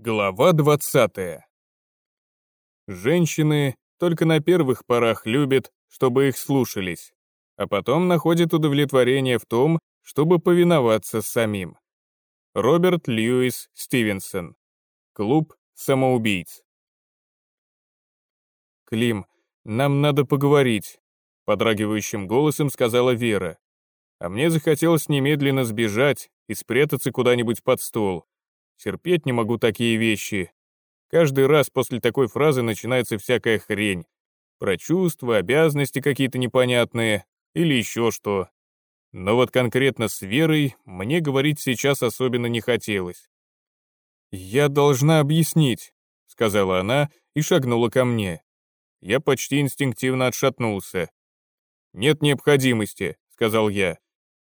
Глава 20. Женщины только на первых порах любят, чтобы их слушались, а потом находят удовлетворение в том, чтобы повиноваться самим. Роберт Льюис Стивенсон. Клуб самоубийц. «Клим, нам надо поговорить», — подрагивающим голосом сказала Вера. А мне захотелось немедленно сбежать и спрятаться куда-нибудь под стол, Терпеть не могу такие вещи. Каждый раз после такой фразы начинается всякая хрень. Про чувства, обязанности какие-то непонятные или еще что. Но вот конкретно с Верой мне говорить сейчас особенно не хотелось. «Я должна объяснить», — сказала она и шагнула ко мне. Я почти инстинктивно отшатнулся. «Нет необходимости», — сказал я.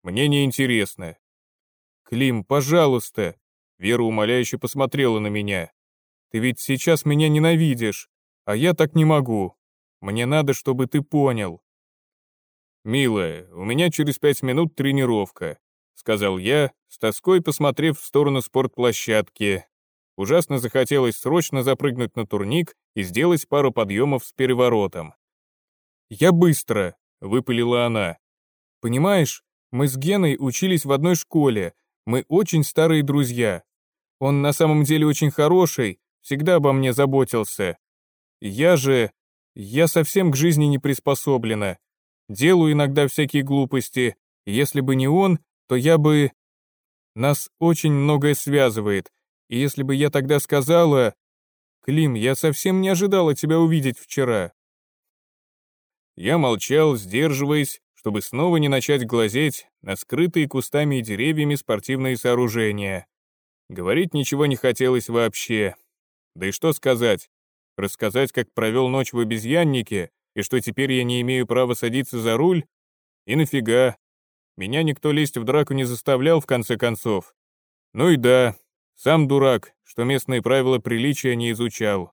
«Мне не интересно». «Клим, пожалуйста», Вера умоляюще посмотрела на меня. «Ты ведь сейчас меня ненавидишь, а я так не могу. Мне надо, чтобы ты понял». «Милая, у меня через пять минут тренировка», — сказал я, с тоской посмотрев в сторону спортплощадки. Ужасно захотелось срочно запрыгнуть на турник и сделать пару подъемов с переворотом. «Я быстро», — выпалила она. «Понимаешь, мы с Геной учились в одной школе, мы очень старые друзья. Он на самом деле очень хороший, всегда обо мне заботился. Я же... Я совсем к жизни не приспособлена. Делаю иногда всякие глупости. Если бы не он, то я бы... Нас очень многое связывает. И если бы я тогда сказала... Клим, я совсем не ожидала тебя увидеть вчера. Я молчал, сдерживаясь, чтобы снова не начать глазеть на скрытые кустами и деревьями спортивные сооружения. Говорить ничего не хотелось вообще. Да и что сказать? Рассказать, как провел ночь в обезьяннике, и что теперь я не имею права садиться за руль? И нафига? Меня никто лезть в драку не заставлял, в конце концов. Ну и да, сам дурак, что местные правила приличия не изучал.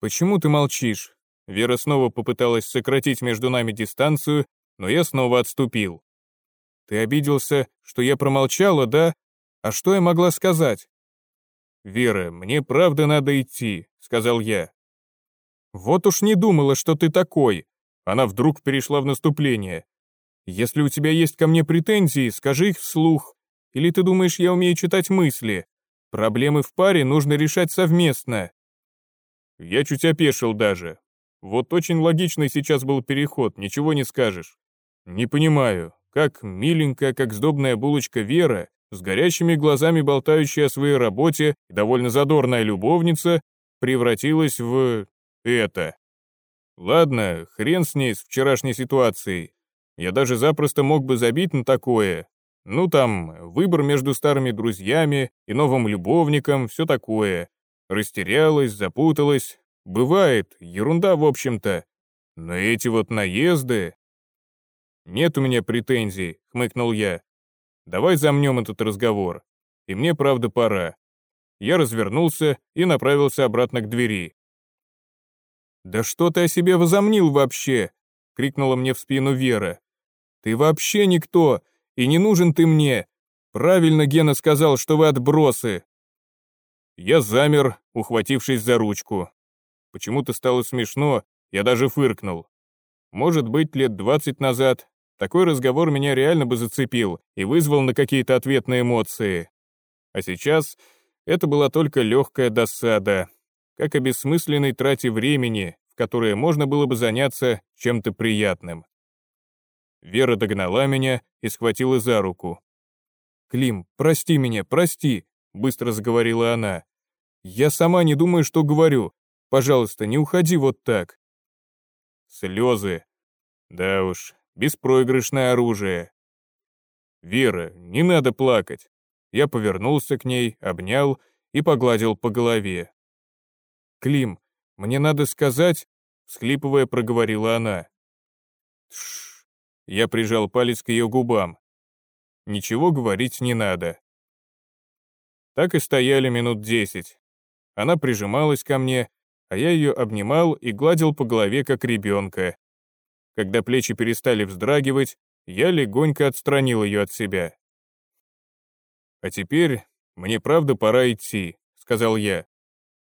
«Почему ты молчишь?» Вера снова попыталась сократить между нами дистанцию, но я снова отступил. «Ты обиделся, что я промолчала, да? А что я могла сказать?» «Вера, мне правда надо идти», — сказал я. «Вот уж не думала, что ты такой». Она вдруг перешла в наступление. «Если у тебя есть ко мне претензии, скажи их вслух. Или ты думаешь, я умею читать мысли? Проблемы в паре нужно решать совместно». Я чуть опешил даже. Вот очень логичный сейчас был переход, ничего не скажешь. Не понимаю, как миленькая, как сдобная булочка Вера, с горящими глазами болтающая о своей работе довольно задорная любовница, превратилась в... это. Ладно, хрен с ней, с вчерашней ситуацией. Я даже запросто мог бы забить на такое. Ну там, выбор между старыми друзьями и новым любовником, все такое. Растерялась, запуталась, Бывает, ерунда в общем-то. Но эти вот наезды... Нет у меня претензий, хмыкнул я. Давай замнем этот разговор. И мне, правда, пора. Я развернулся и направился обратно к двери. «Да что ты о себе возомнил вообще?» — крикнула мне в спину Вера. «Ты вообще никто, и не нужен ты мне. Правильно Гена сказал, что вы отбросы». Я замер, ухватившись за ручку. Почему-то стало смешно, я даже фыркнул. Может быть, лет двадцать назад такой разговор меня реально бы зацепил и вызвал на какие-то ответные эмоции. А сейчас это была только легкая досада, как о бессмысленной трате времени, в которое можно было бы заняться чем-то приятным. Вера догнала меня и схватила за руку. «Клим, прости меня, прости», — быстро заговорила она. «Я сама не думаю, что говорю. Пожалуйста, не уходи вот так». Слезы. Да уж, беспроигрышное оружие. «Вера, не надо плакать». Я повернулся к ней, обнял и погладил по голове. «Клим, мне надо сказать...» — всхлипывая, проговорила она. «Тш...» Я прижал палец к ее губам. Ничего говорить не надо. Так и стояли минут десять. Она прижималась ко мне, а я ее обнимал и гладил по голове, как ребенка. Когда плечи перестали вздрагивать, я легонько отстранил ее от себя. «А теперь мне правда пора идти», — сказал я.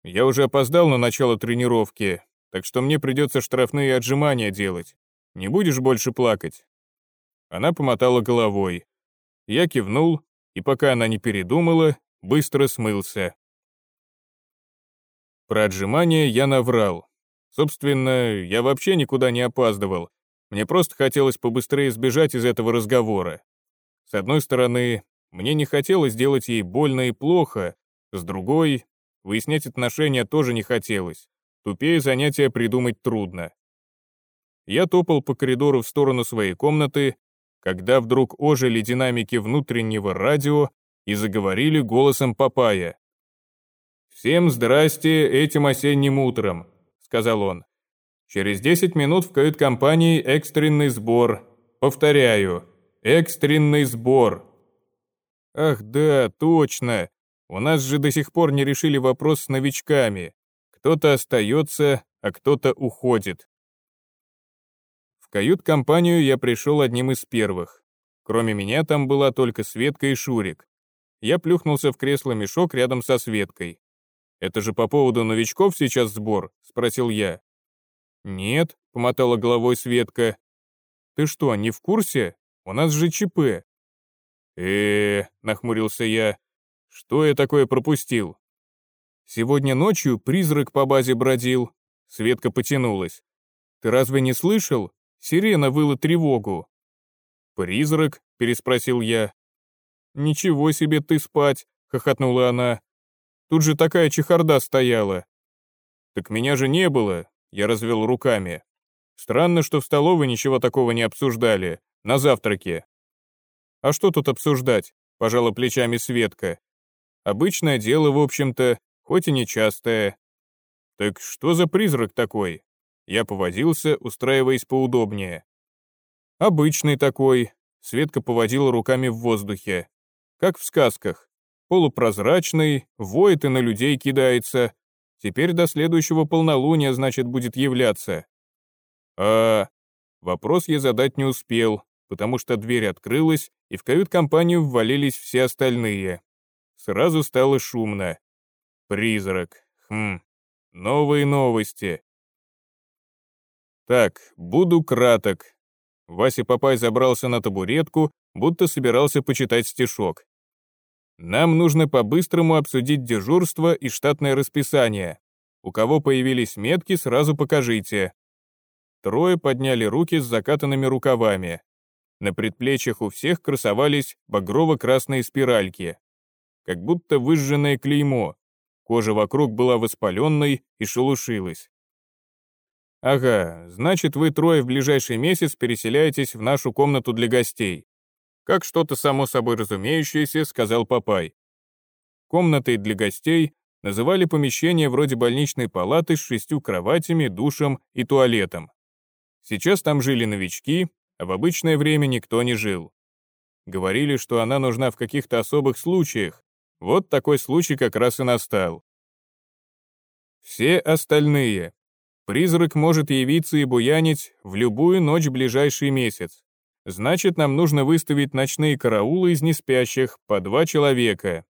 «Я уже опоздал на начало тренировки, так что мне придется штрафные отжимания делать. Не будешь больше плакать?» Она помотала головой. Я кивнул, и пока она не передумала, быстро смылся. Про отжимания я наврал. Собственно, я вообще никуда не опаздывал. Мне просто хотелось побыстрее сбежать из этого разговора. С одной стороны, мне не хотелось делать ей больно и плохо, с другой, выяснять отношения тоже не хотелось. Тупее занятия придумать трудно. Я топал по коридору в сторону своей комнаты, когда вдруг ожили динамики внутреннего радио и заговорили голосом Папая. «Всем здрасте этим осенним утром», — сказал он. «Через 10 минут в кают-компании экстренный сбор. Повторяю, экстренный сбор». «Ах да, точно. У нас же до сих пор не решили вопрос с новичками. Кто-то остается, а кто-то уходит. В кают-компанию я пришел одним из первых. Кроме меня там была только Светка и Шурик. Я плюхнулся в кресло-мешок рядом со Светкой. «Это же по поводу новичков сейчас сбор?» — спросил я. «Нет», — помотала головой Светка. «Ты что, не в курсе? У нас же ЧП». «Э-э-э», нахмурился я. Что я такое пропустил? Сегодня ночью призрак по базе бродил. Светка потянулась. Ты разве не слышал? Сирена выла тревогу. Призрак? Переспросил я. Ничего себе ты спать, хохотнула она. Тут же такая чехарда стояла. Так меня же не было, я развел руками. Странно, что в столовой ничего такого не обсуждали, на завтраке. А что тут обсуждать? Пожала плечами Светка. Обычное дело, в общем-то, хоть и нечастое. Так что за призрак такой? Я повозился, устраиваясь поудобнее. Обычный такой. Светка поводила руками в воздухе. Как в сказках. Полупрозрачный, воет и на людей кидается. Теперь до следующего полнолуния, значит, будет являться. А... Вопрос я задать не успел, потому что дверь открылась, и в кают-компанию ввалились все остальные. Сразу стало шумно. Призрак. Хм. Новые новости. Так, буду краток. Вася Папай забрался на табуретку, будто собирался почитать стишок. Нам нужно по-быстрому обсудить дежурство и штатное расписание. У кого появились метки, сразу покажите. Трое подняли руки с закатанными рукавами. На предплечьях у всех красовались багрово-красные спиральки как будто выжженное клеймо. Кожа вокруг была воспаленной и шелушилась. «Ага, значит, вы трое в ближайший месяц переселяетесь в нашу комнату для гостей». «Как что-то само собой разумеющееся», — сказал Папай. Комнатой для гостей называли помещение вроде больничной палаты с шестью кроватями, душем и туалетом. Сейчас там жили новички, а в обычное время никто не жил. Говорили, что она нужна в каких-то особых случаях, вот такой случай как раз и настал. Все остальные. Призрак может явиться и буянить в любую ночь ближайший месяц. Значит, нам нужно выставить ночные караулы из неспящих по два человека.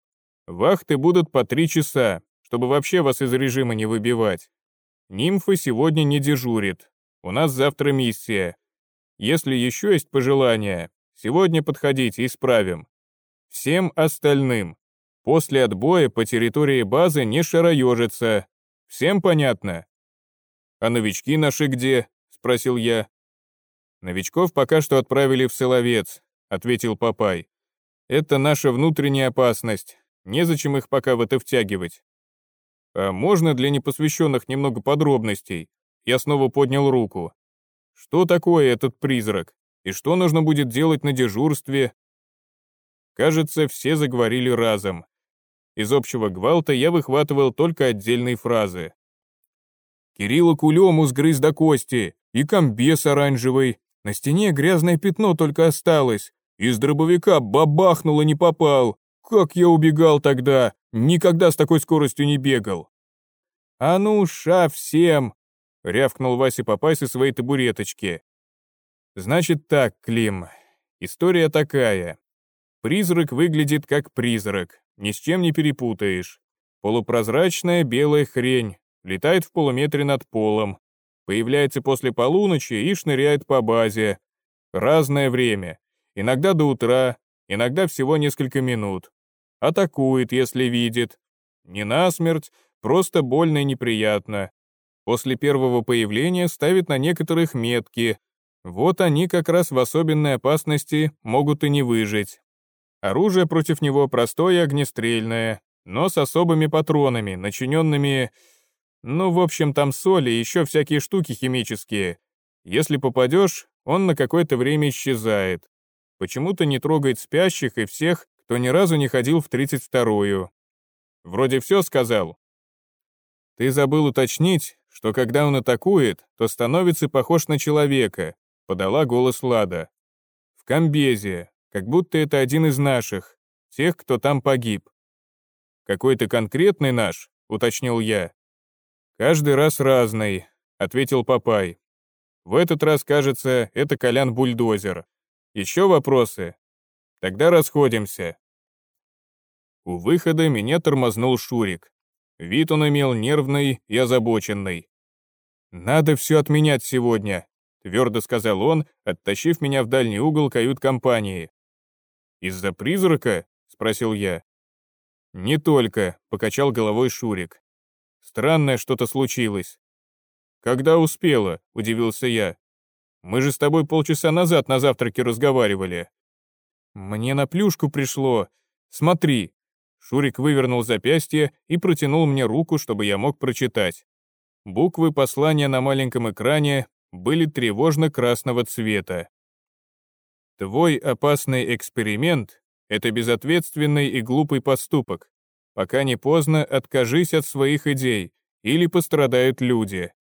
Вахты будут по три часа, чтобы вообще вас из режима не выбивать. Нимфа сегодня не дежурит. У нас завтра миссия. Если еще есть пожелания, сегодня подходите, исправим. Всем остальным. После отбоя по территории базы не шароежится. Всем понятно? А новички наши где? Спросил я. Новичков пока что отправили в Соловец, ответил Папай. Это наша внутренняя опасность. Незачем их пока в это втягивать. А можно для непосвященных немного подробностей? Я снова поднял руку. Что такое этот призрак? И что нужно будет делать на дежурстве? Кажется, все заговорили разом. Из общего гвалта я выхватывал только отдельные фразы. Кирилла кулему сгрыз до кости, и комбес оранжевый. На стене грязное пятно только осталось. Из дробовика бабахнуло не попал. Как я убегал тогда, никогда с такой скоростью не бегал. «А ну, ша всем!» — рявкнул Вася Попай со своей табуреточки. «Значит так, Клим, история такая. Призрак выглядит как призрак ни с чем не перепутаешь. Полупрозрачная белая хрень, летает в полуметре над полом, появляется после полуночи и шныряет по базе. Разное время, иногда до утра, иногда всего несколько минут. Атакует, если видит. Не насмерть, просто больно и неприятно. После первого появления ставит на некоторых метки. Вот они как раз в особенной опасности могут и не выжить. Оружие против него простое огнестрельное, но с особыми патронами, начиненными... Ну, в общем, там соли и еще всякие штуки химические. Если попадешь, он на какое-то время исчезает. Почему-то не трогает спящих и всех, кто ни разу не ходил в 32-ю. Вроде все сказал. Ты забыл уточнить, что когда он атакует, то становится похож на человека, подала голос Лада. В комбезе, как будто это один из наших, тех, кто там погиб. «Какой-то конкретный наш?» — уточнил я. «Каждый раз разный», — ответил Папай. «В этот раз, кажется, это Колян-бульдозер. Еще вопросы? Тогда расходимся». У выхода меня тормознул Шурик. Вид он имел нервный и озабоченный. «Надо все отменять сегодня», — твердо сказал он, оттащив меня в дальний угол кают-компании. «Из-за призрака?» — спросил я. «Не только», — покачал головой Шурик. «Странное что-то случилось». «Когда успела?» — удивился я. «Мы же с тобой полчаса назад на завтраке разговаривали». «Мне на плюшку пришло. Смотри». Шурик вывернул запястье и протянул мне руку, чтобы я мог прочитать. Буквы послания на маленьком экране были тревожно-красного цвета. Твой опасный эксперимент — это безответственный и глупый поступок. Пока не поздно, откажись от своих идей, или пострадают люди.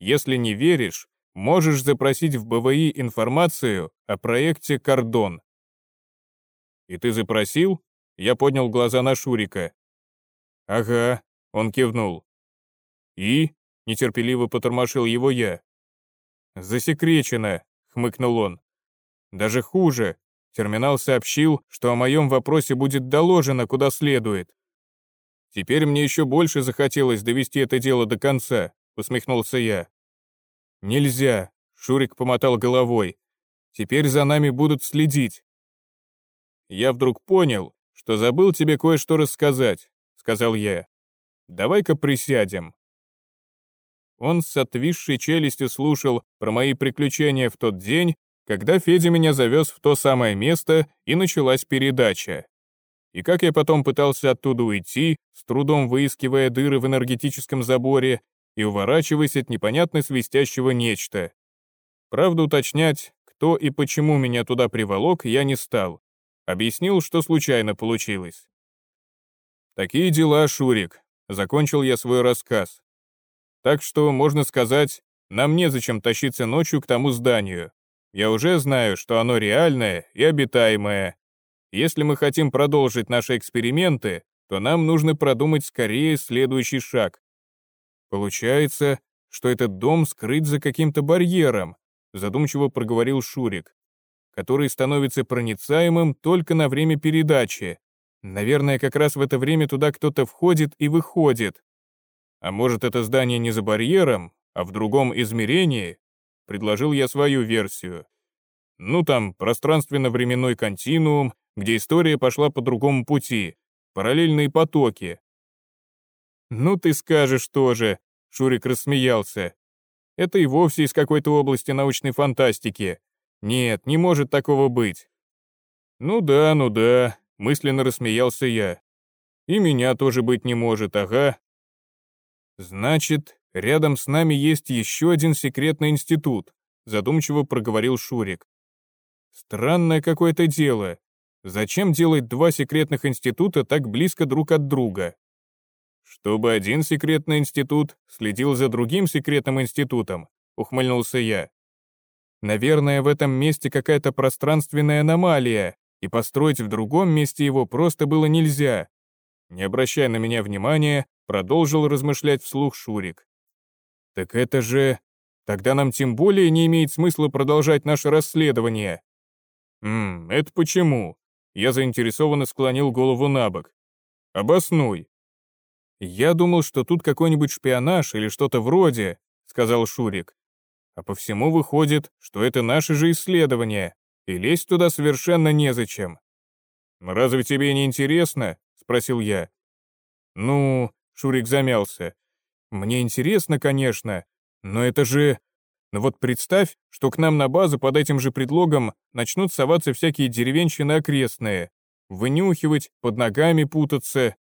Если не веришь, можешь запросить в БВИ информацию о проекте «Кордон». «И ты запросил?» Я поднял глаза на Шурика. «Ага», — он кивнул. «И?» — нетерпеливо потормошил его я. «Засекречено», — хмыкнул он. Даже хуже. Терминал сообщил, что о моем вопросе будет доложено куда следует. Теперь мне еще больше захотелось довести это дело до конца, усмехнулся я. Нельзя, Шурик помотал головой. Теперь за нами будут следить. Я вдруг понял, что забыл тебе кое-что рассказать, сказал я. Давай-ка присядем. Он с отвисшей челюстью слушал про мои приключения в тот день, когда Федя меня завез в то самое место и началась передача. И как я потом пытался оттуда уйти, с трудом выискивая дыры в энергетическом заборе и уворачиваясь от непонятно свистящего нечто. Правда, уточнять, кто и почему меня туда приволок, я не стал. Объяснил, что случайно получилось. «Такие дела, Шурик», — закончил я свой рассказ. «Так что, можно сказать, нам незачем тащиться ночью к тому зданию. Я уже знаю, что оно реальное и обитаемое. Если мы хотим продолжить наши эксперименты, то нам нужно продумать скорее следующий шаг. Получается, что этот дом скрыт за каким-то барьером, задумчиво проговорил Шурик, который становится проницаемым только на время передачи. Наверное, как раз в это время туда кто-то входит и выходит. А может, это здание не за барьером, а в другом измерении? предложил я свою версию. Ну там, пространственно-временной континуум, где история пошла по другому пути, параллельные потоки. «Ну ты скажешь тоже», — Шурик рассмеялся. «Это и вовсе из какой-то области научной фантастики. Нет, не может такого быть». «Ну да, ну да», — мысленно рассмеялся я. «И меня тоже быть не может, ага». «Значит, Рядом с нами есть еще один секретный институт», задумчиво проговорил Шурик. «Странное какое-то дело. Зачем делать два секретных института так близко друг от друга?» «Чтобы один секретный институт следил за другим секретным институтом», ухмыльнулся я. «Наверное, в этом месте какая-то пространственная аномалия, и построить в другом месте его просто было нельзя». Не обращая на меня внимания, продолжил размышлять вслух Шурик. Так это же... Тогда нам тем более не имеет смысла продолжать наше расследование. Ммм, это почему? Я заинтересованно склонил голову на бок. Обоснуй. «Я думал, что тут какой-нибудь шпионаж или что-то вроде», — сказал Шурик. «А по всему выходит, что это наши же исследования, и лезть туда совершенно незачем». «Разве тебе не интересно?» — спросил я. «Ну...» — Шурик замялся. «Мне интересно, конечно, но это же... Но вот представь, что к нам на базу под этим же предлогом начнут соваться всякие деревенщины окрестные, вынюхивать, под ногами путаться.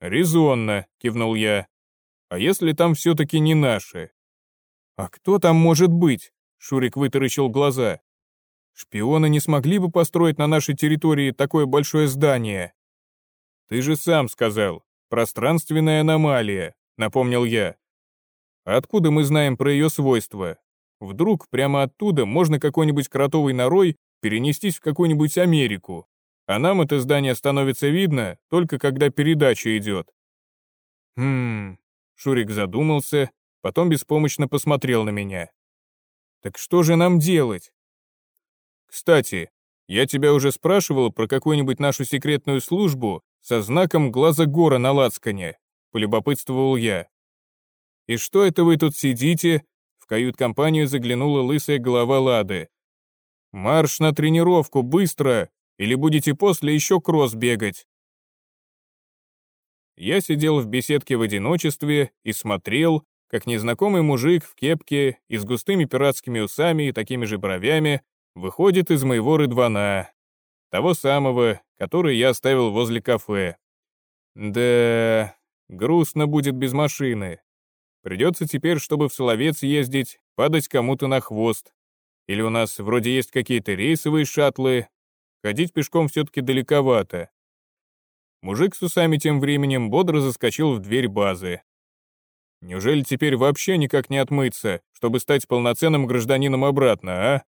«Резонно», — кивнул я. «А если там все-таки не наши?» «А кто там может быть?» — Шурик вытаращил глаза. «Шпионы не смогли бы построить на нашей территории такое большое здание?» «Ты же сам сказал, пространственная аномалия», — напомнил я. Откуда мы знаем про ее свойства? Вдруг прямо оттуда можно какой-нибудь кротовый норой перенестись в какую-нибудь Америку, а нам это здание становится видно только когда передача идет. Хм, Шурик задумался, потом беспомощно посмотрел на меня. Так что же нам делать? Кстати, я тебя уже спрашивал про какую-нибудь нашу секретную службу со знаком глаза гора на лацкане, полюбопытствовал я. «И что это вы тут сидите?» В кают-компанию заглянула лысая голова Лады. «Марш на тренировку, быстро! Или будете после еще кросс бегать?» Я сидел в беседке в одиночестве и смотрел, как незнакомый мужик в кепке и с густыми пиратскими усами и такими же бровями выходит из моего рыдвана, того самого, который я оставил возле кафе. Да, грустно будет без машины. Придется теперь, чтобы в Соловец ездить, падать кому-то на хвост. Или у нас вроде есть какие-то рейсовые шаттлы. Ходить пешком все-таки далековато. Мужик с усами тем временем бодро заскочил в дверь базы. Неужели теперь вообще никак не отмыться, чтобы стать полноценным гражданином обратно, а?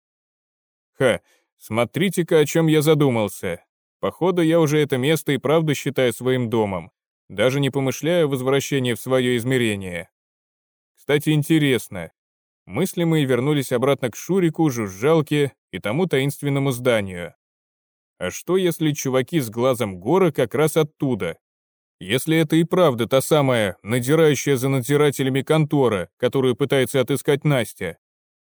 Ха, смотрите-ка, о чем я задумался. Походу, я уже это место и правда считаю своим домом, даже не помышляя о возвращении в свое измерение. Кстати, интересно. Мысли мои вернулись обратно к Шурику, Жужжалке и тому таинственному зданию. А что, если чуваки с глазом гора как раз оттуда? Если это и правда та самая, надирающая за надзирателями контора, которую пытается отыскать Настя,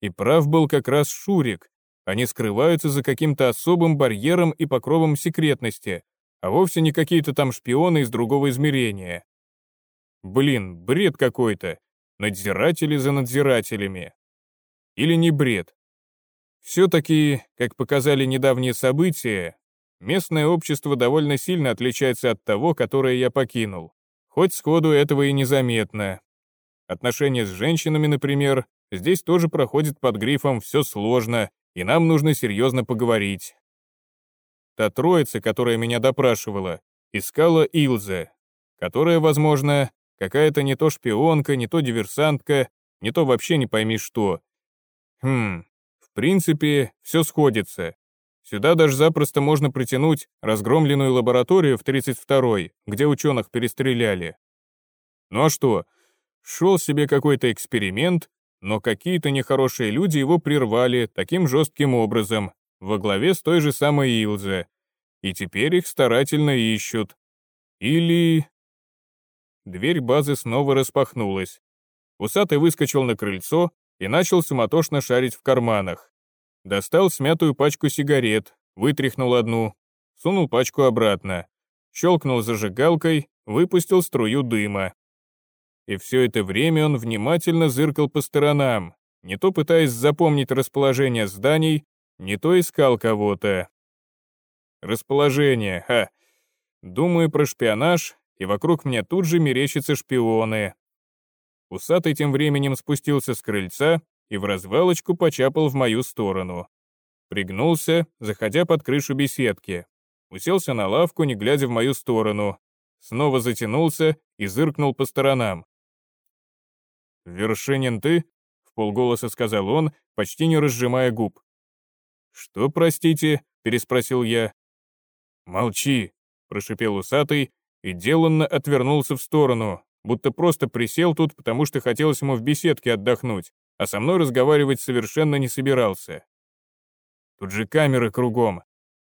и прав был как раз Шурик, они скрываются за каким-то особым барьером и покровом секретности, а вовсе не какие-то там шпионы из другого измерения. Блин, бред какой-то надзиратели за надзирателями. Или не бред. Все-таки, как показали недавние события, местное общество довольно сильно отличается от того, которое я покинул. Хоть сходу этого и незаметно. Отношения с женщинами, например, здесь тоже проходят под грифом «все сложно», и нам нужно серьезно поговорить. Та троица, которая меня допрашивала, искала Илзе, которая, возможно, Какая-то не то шпионка, не то диверсантка, не то вообще не пойми что. Хм, в принципе, все сходится. Сюда даже запросто можно притянуть разгромленную лабораторию в 32-й, где ученых перестреляли. Ну а что, шел себе какой-то эксперимент, но какие-то нехорошие люди его прервали таким жестким образом, во главе с той же самой Илзе. И теперь их старательно ищут. Или... Дверь базы снова распахнулась. Усатый выскочил на крыльцо и начал суматошно шарить в карманах. Достал смятую пачку сигарет, вытряхнул одну, сунул пачку обратно, щелкнул зажигалкой, выпустил струю дыма. И все это время он внимательно зыркал по сторонам, не то пытаясь запомнить расположение зданий, не то искал кого-то. Расположение, ха. Думаю про шпионаж, и вокруг меня тут же мерещатся шпионы. Усатый тем временем спустился с крыльца и в развалочку почапал в мою сторону. Пригнулся, заходя под крышу беседки. Уселся на лавку, не глядя в мою сторону. Снова затянулся и зыркнул по сторонам. «Вершинин ты?» — в полголоса сказал он, почти не разжимая губ. «Что, простите?» — переспросил я. «Молчи», — прошипел усатый и деланно отвернулся в сторону, будто просто присел тут, потому что хотелось ему в беседке отдохнуть, а со мной разговаривать совершенно не собирался. Тут же камеры кругом.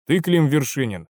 Ты, Клим Вершинин,